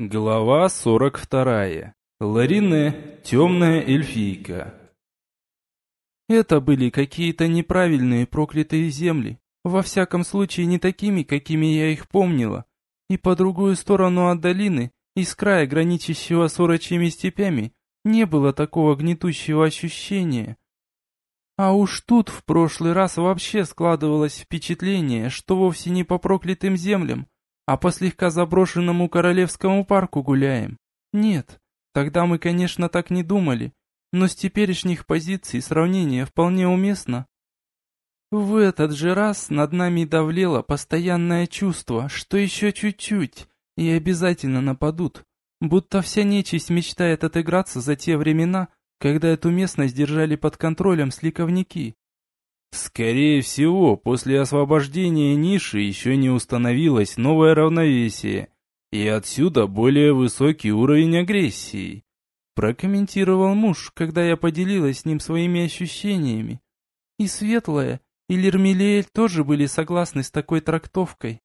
Глава 42. Ларине, темная эльфийка. Это были какие-то неправильные проклятые земли, во всяком случае не такими, какими я их помнила, и по другую сторону от долины, из края, граничащего с орочьими степями, не было такого гнетущего ощущения. А уж тут в прошлый раз вообще складывалось впечатление, что вовсе не по проклятым землям, а по слегка заброшенному королевскому парку гуляем. Нет, тогда мы, конечно, так не думали, но с теперешних позиций сравнение вполне уместно. В этот же раз над нами давлело постоянное чувство, что еще чуть-чуть, и обязательно нападут, будто вся нечисть мечтает отыграться за те времена, когда эту местность держали под контролем сликовники. Скорее всего, после освобождения ниши еще не установилось новое равновесие, и отсюда более высокий уровень агрессии. Прокомментировал муж, когда я поделилась с ним своими ощущениями. И Светлая, и Лермилиэль тоже были согласны с такой трактовкой.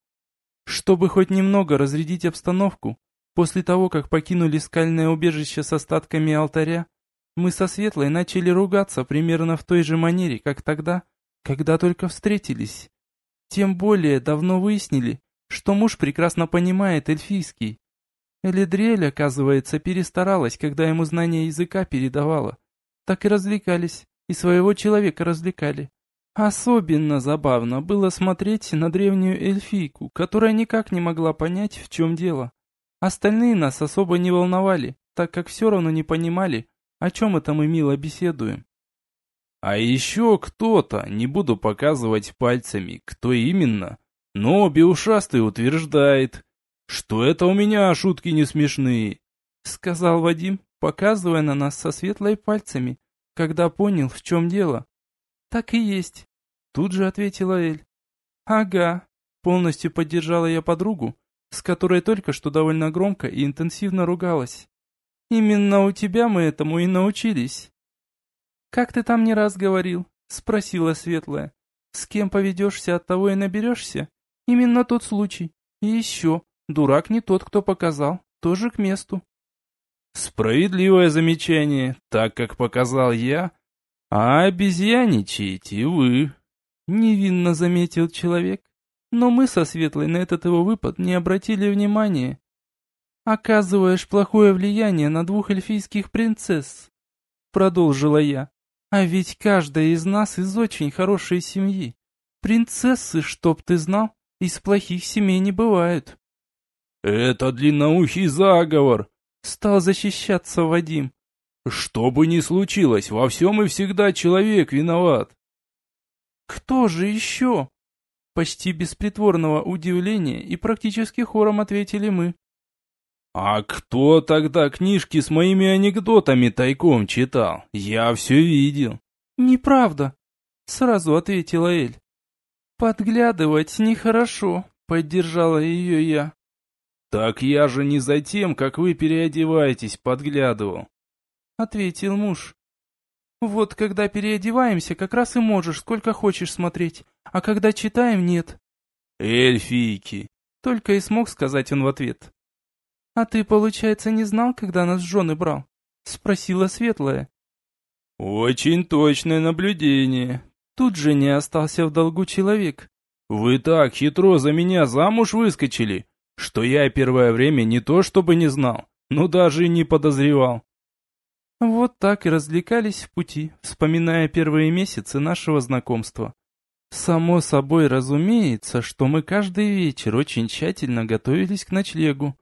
Чтобы хоть немного разрядить обстановку, после того, как покинули скальное убежище с остатками алтаря, мы со Светлой начали ругаться примерно в той же манере, как тогда, когда только встретились. Тем более давно выяснили, что муж прекрасно понимает эльфийский. Элидриэль, оказывается, перестаралась, когда ему знание языка передавала. Так и развлекались, и своего человека развлекали. Особенно забавно было смотреть на древнюю эльфийку, которая никак не могла понять, в чем дело. Остальные нас особо не волновали, так как все равно не понимали, о чем это мы мило беседуем. А еще кто-то, не буду показывать пальцами, кто именно, но обе ушастый утверждает, что это у меня шутки не смешные, сказал Вадим, показывая на нас со светлой пальцами, когда понял, в чем дело. Так и есть, тут же ответила Эль. Ага, полностью поддержала я подругу, с которой только что довольно громко и интенсивно ругалась. Именно у тебя мы этому и научились. «Как ты там не раз говорил?» — спросила Светлая. «С кем поведешься, от того и наберешься? Именно тот случай. И еще, дурак не тот, кто показал, тоже к месту». «Справедливое замечание, так как показал я, а обезьяничаете вы», — невинно заметил человек. Но мы со Светлой на этот его выпад не обратили внимания. «Оказываешь плохое влияние на двух эльфийских принцесс», — продолжила я. А ведь каждая из нас из очень хорошей семьи. Принцессы, чтоб ты знал, из плохих семей не бывают. Это длинноухий заговор, стал защищаться Вадим. Что бы ни случилось, во всем и всегда человек виноват. Кто же еще? Почти без притворного удивления и практически хором ответили мы. «А кто тогда книжки с моими анекдотами тайком читал? Я все видел». «Неправда», — сразу ответила Эль. «Подглядывать нехорошо», — поддержала ее я. «Так я же не за тем, как вы переодеваетесь, подглядывал», — ответил муж. «Вот когда переодеваемся, как раз и можешь сколько хочешь смотреть, а когда читаем, нет». «Эльфийки», — только и смог сказать он в ответ. «А ты, получается, не знал, когда нас жены брал?» — спросила Светлая. «Очень точное наблюдение». Тут же не остался в долгу человек. «Вы так хитро за меня замуж выскочили, что я первое время не то чтобы не знал, но даже и не подозревал». Вот так и развлекались в пути, вспоминая первые месяцы нашего знакомства. Само собой разумеется, что мы каждый вечер очень тщательно готовились к ночлегу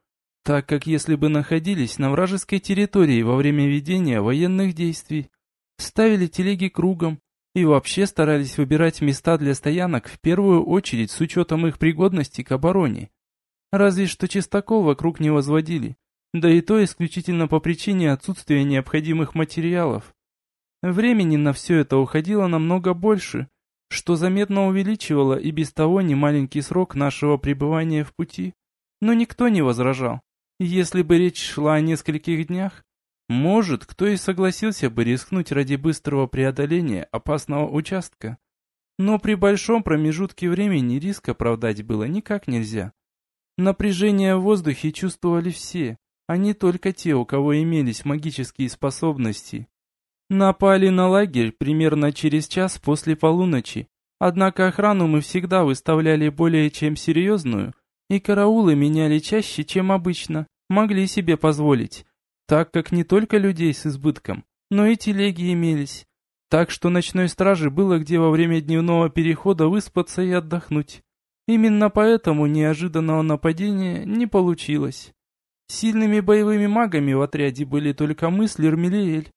так как если бы находились на вражеской территории во время ведения военных действий, ставили телеги кругом и вообще старались выбирать места для стоянок в первую очередь с учетом их пригодности к обороне. Разве что чистокол вокруг не возводили, да и то исключительно по причине отсутствия необходимых материалов. Времени на все это уходило намного больше, что заметно увеличивало и без того немаленький срок нашего пребывания в пути, но никто не возражал. Если бы речь шла о нескольких днях, может, кто и согласился бы рискнуть ради быстрого преодоления опасного участка. Но при большом промежутке времени риск оправдать было никак нельзя. Напряжение в воздухе чувствовали все, а не только те, у кого имелись магические способности. Напали на лагерь примерно через час после полуночи, однако охрану мы всегда выставляли более чем серьезную, и караулы меняли чаще, чем обычно, могли себе позволить, так как не только людей с избытком, но и телеги имелись. Так что ночной страже было где во время дневного перехода выспаться и отдохнуть. Именно поэтому неожиданного нападения не получилось. Сильными боевыми магами в отряде были только мы с Лермелиэль.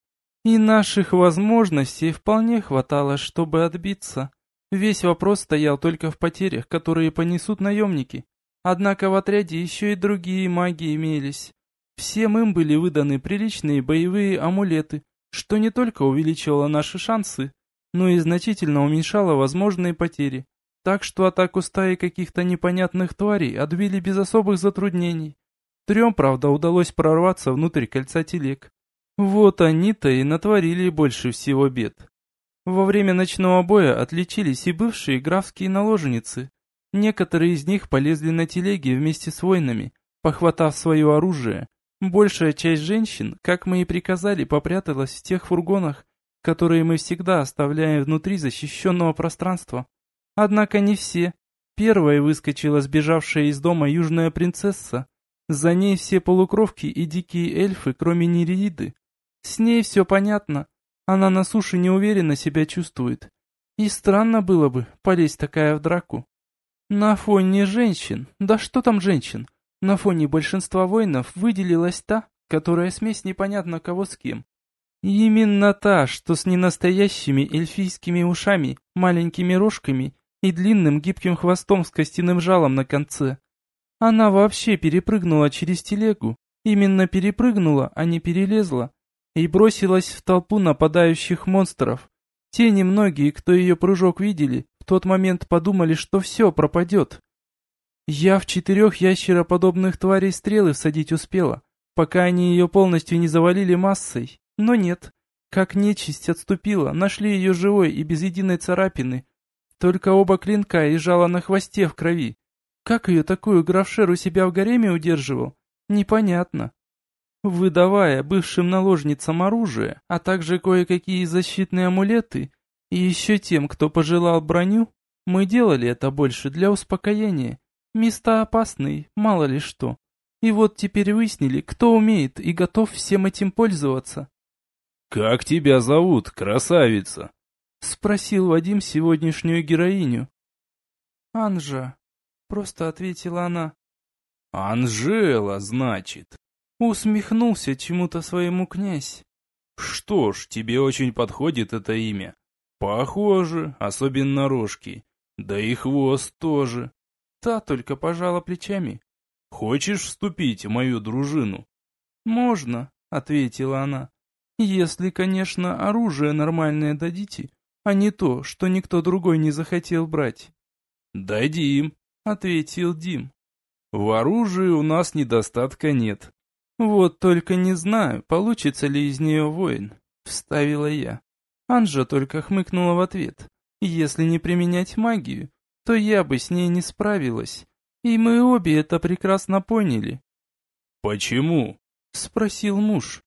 И наших возможностей вполне хватало, чтобы отбиться. Весь вопрос стоял только в потерях, которые понесут наемники. Однако в отряде еще и другие маги имелись. Всем им были выданы приличные боевые амулеты, что не только увеличивало наши шансы, но и значительно уменьшало возможные потери. Так что атаку стаи каких-то непонятных тварей отбили без особых затруднений. Трем, правда, удалось прорваться внутрь кольца телег. Вот они-то и натворили больше всего бед. Во время ночного боя отличились и бывшие графские наложницы. Некоторые из них полезли на телеги вместе с воинами, похватав свое оружие. Большая часть женщин, как мы и приказали, попряталась в тех фургонах, которые мы всегда оставляем внутри защищенного пространства. Однако не все. Первой выскочила сбежавшая из дома южная принцесса. За ней все полукровки и дикие эльфы, кроме Нереиды. С ней все понятно. Она на суше неуверенно себя чувствует. И странно было бы полезть такая в драку. На фоне женщин, да что там женщин, на фоне большинства воинов выделилась та, которая смесь непонятно кого с кем. Именно та, что с ненастоящими эльфийскими ушами, маленькими рожками и длинным гибким хвостом с костяным жалом на конце. Она вообще перепрыгнула через телегу, именно перепрыгнула, а не перелезла, и бросилась в толпу нападающих монстров. Те немногие, кто ее прыжок видели, в тот момент подумали, что все пропадет. Я в четырех ящероподобных тварей стрелы всадить успела, пока они ее полностью не завалили массой, но нет. Как нечисть отступила, нашли ее живой и без единой царапины, только оба клинка и жало на хвосте в крови. Как ее такую графшер у себя в гареме удерживал? Непонятно. Выдавая бывшим наложницам оружие, а также кое-какие защитные амулеты, и еще тем, кто пожелал броню, мы делали это больше для успокоения. Места опасные, мало ли что. И вот теперь выяснили, кто умеет и готов всем этим пользоваться. «Как тебя зовут, красавица?» — спросил Вадим сегодняшнюю героиню. «Анжа», — просто ответила она. «Анжела, значит?» Усмехнулся чему-то своему князь. «Что ж, тебе очень подходит это имя. Похоже, особенно рожки. Да и хвост тоже». Та только пожала плечами. «Хочешь вступить в мою дружину?» «Можно», — ответила она. «Если, конечно, оружие нормальное дадите, а не то, что никто другой не захотел брать. «Дадим», — ответил Дим. «В оружии у нас недостатка нет». «Вот только не знаю, получится ли из нее воин», — вставила я. Анжа только хмыкнула в ответ. «Если не применять магию, то я бы с ней не справилась. И мы обе это прекрасно поняли». «Почему?» — спросил муж.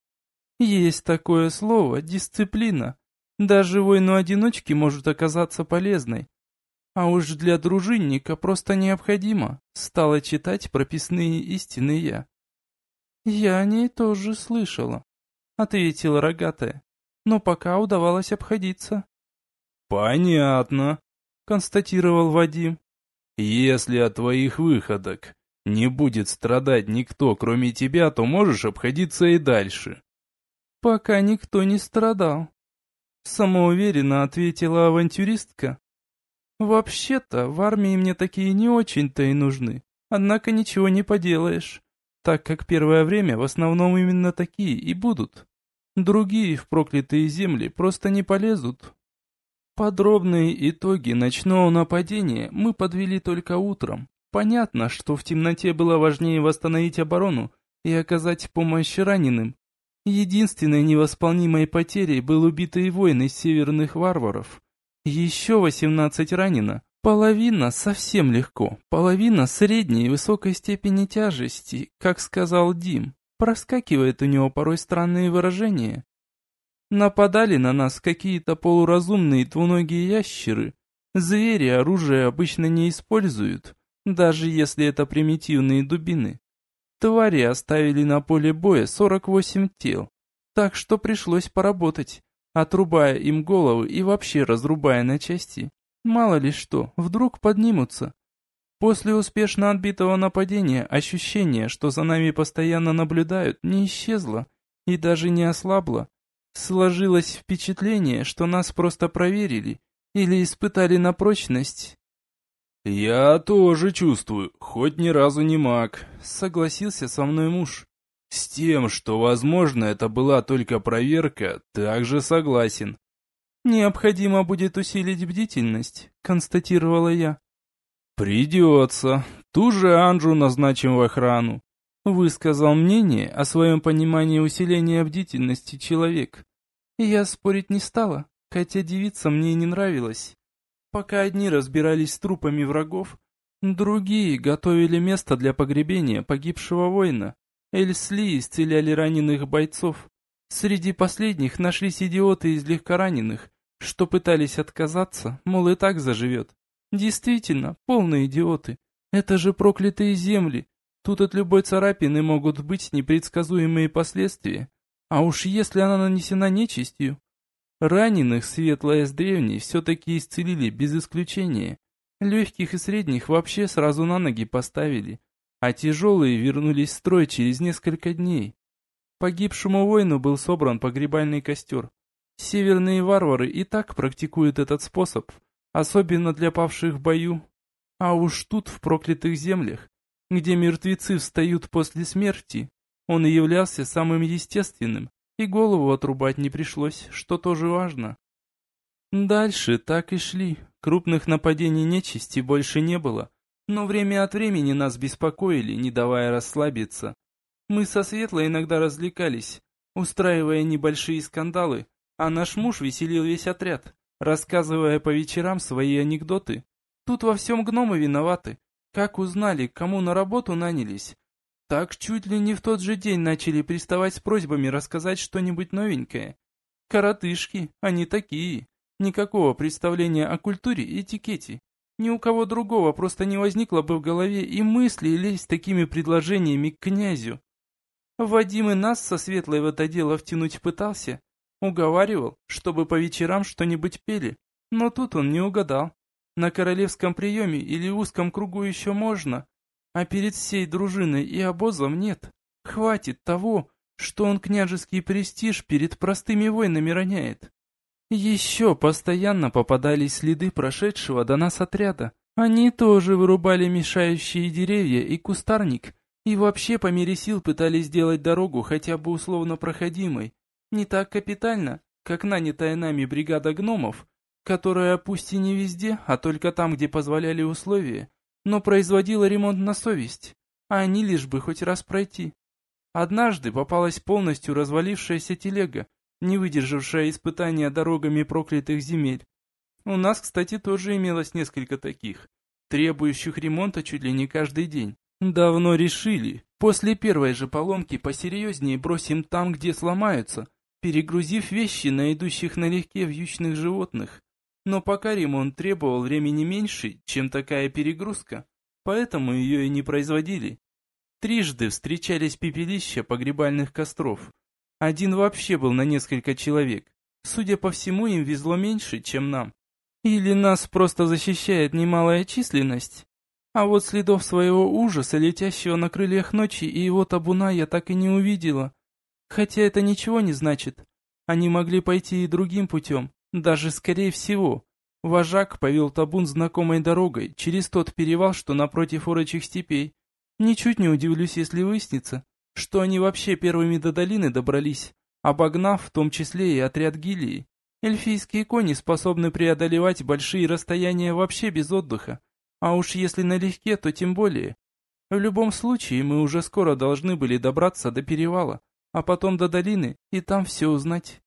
«Есть такое слово — дисциплина. Даже войну-одиночке может оказаться полезной. А уж для дружинника просто необходимо, стала читать прописные истины я. Я о ней тоже слышала, ответила рогатая, но пока удавалось обходиться. Понятно, констатировал Вадим. Если от твоих выходок не будет страдать никто, кроме тебя, то можешь обходиться и дальше. Пока никто не страдал, Самоуверенно ответила авантюристка. Вообще-то, в армии мне такие не очень-то и нужны. Однако ничего не поделаешь, так как первое время в основном именно такие и будут. Другие в проклятые земли просто не полезут. Подробные итоги ночного нападения мы подвели только утром. Понятно, что в темноте было важнее восстановить оборону и оказать помощь раненым, Единственной невосполнимой потерей был убитый воин из северных варваров. Еще восемнадцать ранено, Половина совсем легко, половина средней и высокой степени тяжести, как сказал Дим. Проскакивает у него порой странные выражения. Нападали на нас какие-то полуразумные двуногие ящеры. Звери оружие обычно не используют, даже если это примитивные дубины. Твари оставили на поле боя 48 тел, так что пришлось поработать, отрубая им головы и вообще разрубая на части. Мало ли что, вдруг поднимутся. После успешно отбитого нападения ощущение, что за нами постоянно наблюдают, не исчезло и даже не ослабло. Сложилось впечатление, что нас просто проверили или испытали на прочность «Я тоже чувствую, хоть ни разу не маг», — согласился со мной муж. «С тем, что, возможно, это была только проверка, также согласен». «Необходимо будет усилить бдительность», — констатировала я. «Придется. Ту же Анжу назначим в охрану», — высказал мнение о своем понимании усиления бдительности человек. Я спорить не стала, хотя девица мне не нравилась. Пока одни разбирались с трупами врагов, другие готовили место для погребения погибшего воина. Эльсли исцеляли раненых бойцов. Среди последних нашлись идиоты из легкораненых, что пытались отказаться, мол, и так заживет. Действительно, полные идиоты. Это же проклятые земли. Тут от любой царапины могут быть непредсказуемые последствия. А уж если она нанесена нечистью, Раненых светлая с древней все-таки исцелили без исключения. Легких и средних вообще сразу на ноги поставили, а тяжелые вернулись в строй через несколько дней. Погибшему воину был собран погребальный костер. Северные варвары и так практикуют этот способ, особенно для павших в бою. А уж тут, в проклятых землях, где мертвецы встают после смерти, он и являлся самым естественным, и голову отрубать не пришлось, что тоже важно. Дальше так и шли. Крупных нападений нечисти больше не было, но время от времени нас беспокоили, не давая расслабиться. Мы со Светлой иногда развлекались, устраивая небольшие скандалы, а наш муж веселил весь отряд, рассказывая по вечерам свои анекдоты. Тут во всем гномы виноваты. Как узнали, кому на работу нанялись, так чуть ли не в тот же день начали приставать с просьбами рассказать что-нибудь новенькое. Коротышки, они такие. Никакого представления о культуре и этикете. Ни у кого другого просто не возникло бы в голове и мысли лезть такими предложениями к князю. Вадим и нас со Светлой в это дело втянуть пытался. Уговаривал, чтобы по вечерам что-нибудь пели. Но тут он не угадал. На королевском приеме или узком кругу еще можно, а перед всей дружиной и обозом нет. Хватит того, что он княжеский престиж перед простыми воинами роняет. Еще постоянно попадались следы прошедшего до нас отряда. Они тоже вырубали мешающие деревья и кустарник, и вообще по мере сил пытались сделать дорогу хотя бы условно проходимой. Не так капитально, как нанятая нами бригада гномов, которая пусть и не везде, а только там, где позволяли условия, но производила ремонт на совесть, а они лишь бы хоть раз пройти. Однажды попалась полностью развалившаяся телега, не выдержавшая испытания дорогами проклятых земель. У нас, кстати, тоже имелось несколько таких, требующих ремонта чуть ли не каждый день. Давно решили, после первой же поломки посерьезнее бросим там, где сломаются, перегрузив вещи на идущих налегке вьючных животных. Но пока ремонт требовал времени меньше, чем такая перегрузка, поэтому ее и не производили. Трижды встречались пепелища погребальных костров. Один вообще был на несколько человек. Судя по всему, им везло меньше, чем нам. Или нас просто защищает немалая численность. А вот следов своего ужаса, летящего на крыльях ночи, и его табуна я так и не увидела. Хотя это ничего не значит. Они могли пойти и другим путем, даже скорее всего. Вожак повел табун знакомой дорогой, через тот перевал, что напротив орочих степей. Ничуть не удивлюсь, если выяснится, что они вообще первыми до долины добрались, обогнав в том числе и отряд гилии. Эльфийские кони способны преодолевать большие расстояния вообще без отдыха, а уж если налегке, то тем более. В любом случае, мы уже скоро должны были добраться до перевала, а потом до долины и там все узнать.